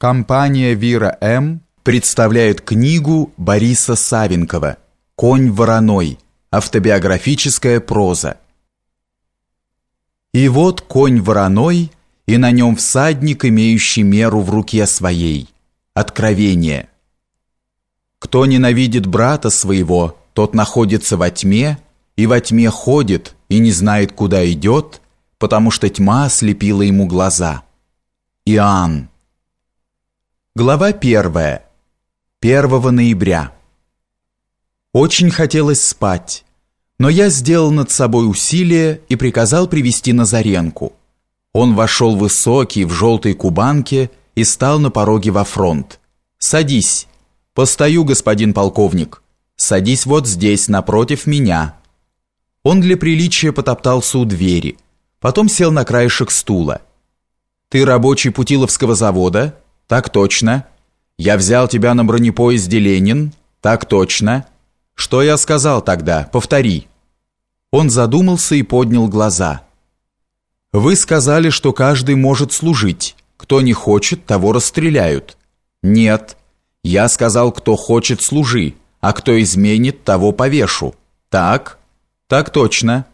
Компания «Вира М.» представляет книгу Бориса Савенкова «Конь вороной. Автобиографическая проза». И вот конь вороной, и на нем всадник, имеющий меру в руке своей. Откровение. Кто ненавидит брата своего, тот находится во тьме, и во тьме ходит, и не знает, куда идет, потому что тьма ослепила ему глаза. Иоанн. Глава первая. 1 ноября. Очень хотелось спать, но я сделал над собой усилие и приказал привести Назаренку. Он вошел высокий в желтой кубанке и стал на пороге во фронт. «Садись». «Постою, господин полковник». «Садись вот здесь, напротив меня». Он для приличия потоптался у двери, потом сел на краешек стула. «Ты рабочий Путиловского завода?» Так точно. Я взял тебя на бронепоезде Ленин? Так точно. Что я сказал тогда? Повтори. Он задумался и поднял глаза. Вы сказали, что каждый может служить. Кто не хочет, того расстреляют. Нет. Я сказал, кто хочет, служи, а кто изменит, того повешу. Так? Так точно.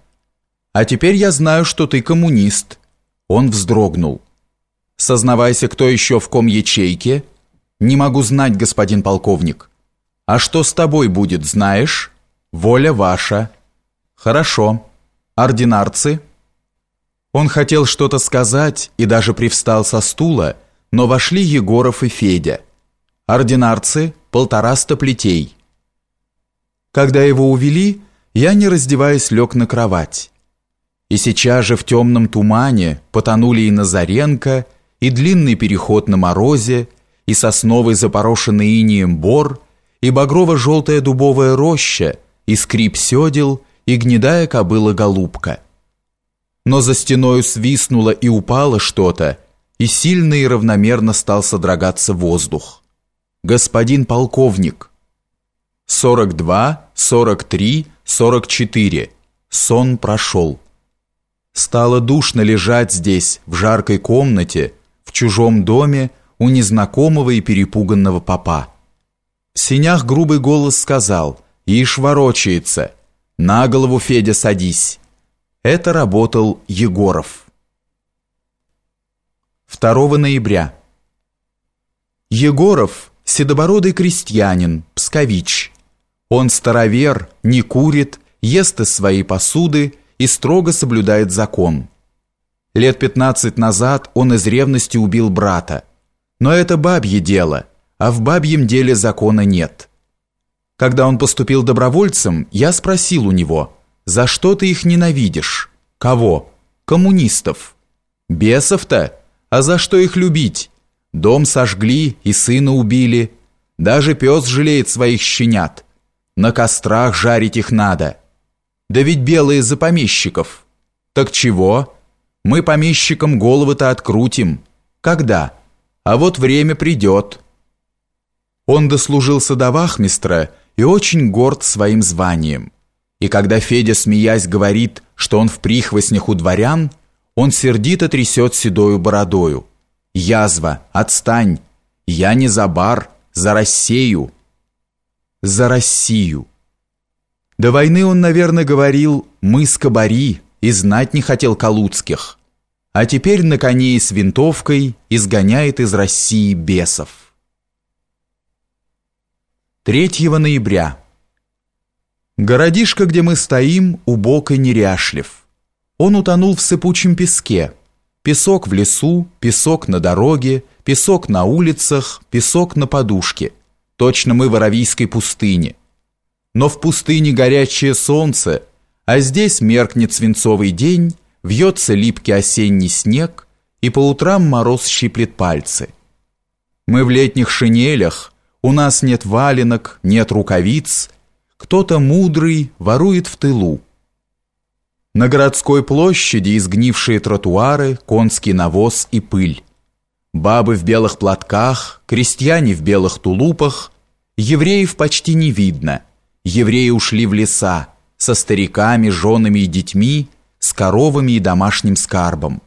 А теперь я знаю, что ты коммунист. Он вздрогнул. Сознавайся, кто еще в ком ячейке? Не могу знать, господин полковник. А что с тобой будет, знаешь? Воля ваша. Хорошо. Ординарцы? Он хотел что-то сказать и даже привстал со стула, но вошли Егоров и Федя. Ординарцы полтораста плетей. Когда его увели, я, не раздеваясь, лег на кровать. И сейчас же в темном тумане потонули и Назаренко, и длинный переход на морозе, и сосновый запорошенный инием бор, и багрово-желтая дубовая роща, и скрип седел, и гнедая кобыла-голубка. Но за стеною свистнуло и упало что-то, и сильно и равномерно стал содрогаться воздух. «Господин полковник!» «Сорок два, сорок три, сорок четыре». Сон прошел. Стало душно лежать здесь, в жаркой комнате, чужом доме у незнакомого и перепуганного папа. Синях грубый голос сказал «Ишь ворочается! На голову, Федя, садись!» Это работал Егоров. 2 ноября. Егоров – седобородый крестьянин, пскович. Он старовер, не курит, ест из своей посуды и строго соблюдает закон – Лет 15 назад он из ревности убил брата. Но это бабье дело, а в бабьем деле закона нет. Когда он поступил добровольцем, я спросил у него, «За что ты их ненавидишь?» «Кого?» «Коммунистов». «Бесов-то? А за что их любить? Дом сожгли и сына убили. Даже пес жалеет своих щенят. На кострах жарить их надо. Да ведь белые за помещиков. Так чего?» Мы помещикам головы-то открутим. Когда? А вот время придет. Он дослужился до вахмистра и очень горд своим званием. И когда Федя, смеясь, говорит, что он в прихвостнях у дворян, он сердито трясет седою бородою. «Язва, отстань! Я не за бар, за Россию!» «За Россию!» До войны он, наверное, говорил «мы скобари», и знать не хотел Калуцких, а теперь на коне и с винтовкой изгоняет из России бесов. 3 ноября. Городишко, где мы стоим, убог и неряшлив. Он утонул в сыпучем песке. Песок в лесу, песок на дороге, песок на улицах, песок на подушке. Точно мы в Аравийской пустыне. Но в пустыне горячее солнце – а здесь меркнет свинцовый день, вьется липкий осенний снег, и по утрам мороз щиплет пальцы. Мы в летних шинелях, у нас нет валенок, нет рукавиц, кто-то мудрый ворует в тылу. На городской площади изгнившие тротуары, конский навоз и пыль. Бабы в белых платках, крестьяне в белых тулупах, евреев почти не видно, евреи ушли в леса, со стариками, женами и детьми, с коровами и домашним скарбом.